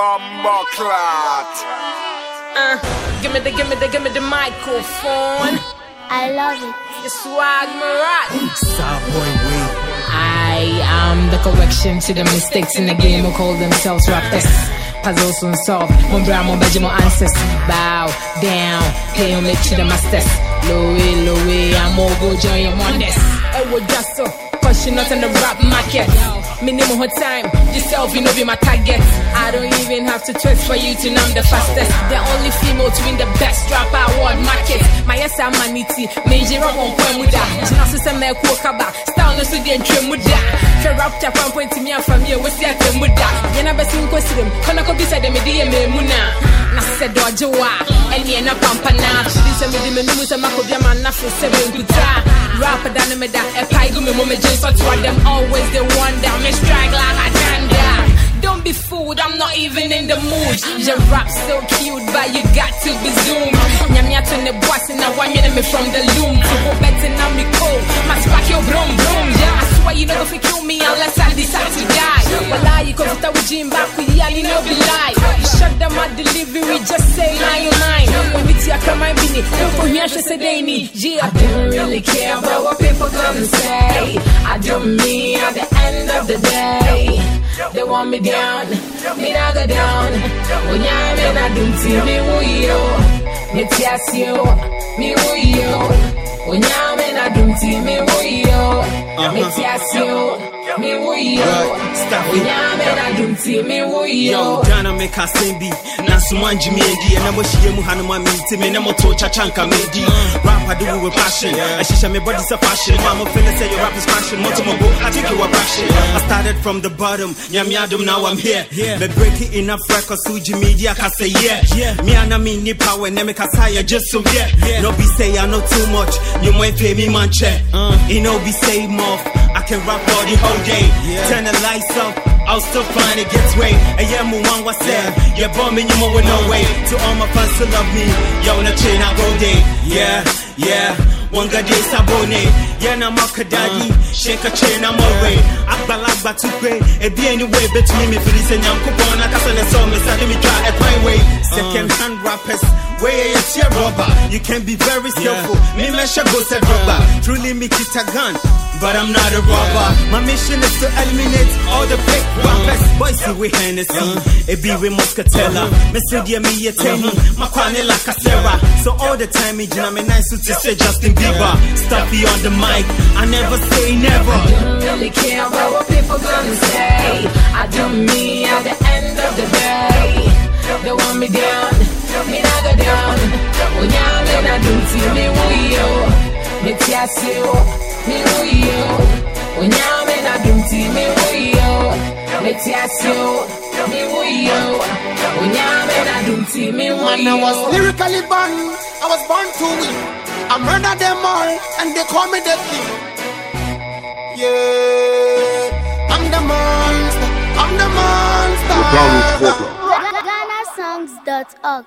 Bomba clot. Uh, give me the, give me the, give me the microphone. I love it. The swag marat. Starboy Way. I am the correction to the mistakes in the game who call themselves rappers. Puzzles unsolved. Mon bra, mon bedje, mon ancestors. Bow down. Pay homage to the masters. Low way, low way. I'm all go join your wonders. I would just so. Cause she not in the rap market. Minimum her time. Yourself, you know, be my target. I don't even have to twist for you to know I'm the fastest. The only female to win the best rapper award market. My yes, I'm manity. Major on Kwemuda. Jinasu se me kaba. Style no so the entry muda. Fe rap tap one point to me and from here. What's the muda? Yena besi nkosirim. Kona ko bisa de me di me muna. Na se dojo wa. Eni na pampa na. Shidi se me di me numu se makobia man na Rapper than me da. E paigu me me jeans but what them always the one that me strike like a tanda. Don't be fooled, I'm not even in the mood. Your rap so cute, but you got to be zoomed. Nyamia to the boss and I want me from the loom. To go better now Jim back with you, you know be lie. You shut down my delivery, just say line line. Oh, when me tia come my bini, don't go here, she said they need. Yeah, I don't really care about what people gonna say. I do me at the end of the day. They want me down, me not go down. When I'm in a doom to me, who you? Me test you, me who you? When I'm in a doom to me, who you? Me uh-huh. test you, me who you? Stop When it. I'm in a doom me, who Yo. Ghana make a same be. Manji me endi. And I'm wishing you hanu ma minti me. Nemo to chachanka medi. Rap I do with passion. Shisha me body's a fashion. Mama feeling say your rap is fashion. Book, I think you a passion. I started from the bottom. Yam yadum, now I'm here. Me break it enough records. Suji media can say yeah. Me and I mean ni power. Neme kasaya just so yeah. No be say I know too much. You might pay me man check. You be say more. I can rap all the whole day. Turn the lights up. I'll still find it gets way. And yeah, move on, what's that? Yeah, bombing you more with no way. To all my fans to love me. Yo, na chain, I go day. Yeah, yeah. Wanga day sabone. Yeah, na makadagi. Shake a chain, I'm away. Akbalagba to pay. It be anyway between me for this and Yam Kupona. Kasana saw me, me try at my way. Second hand rappers. Way it's your rubber. You can be very skillful. Me measure go said rubber. Truly me it a gun. But I'm not a robber. My mission is to eliminate all the fake rappers. Boys, see we Hennessy. It be with Muscatella. Uh-huh. Me say dear me a uh-huh. tenny. My kwane like a Sarah. So all the time, me jam me nice to say Justin Bieber. Stuffy on the mic. I never say never. I don't really care about what people gonna say. I do me at the end of the day. They want me down, me not go down. When I'm in a do to me who you, me test you, me who you. When I'm in a do to me who you, me test you, me who you. When I'm in to me who Man, I was you. lyrically born. I was born to win. I murder them all, and they call me the king. Yeah, I'm the monster. I'm the monster. Download Portland. GhanaSongs.org.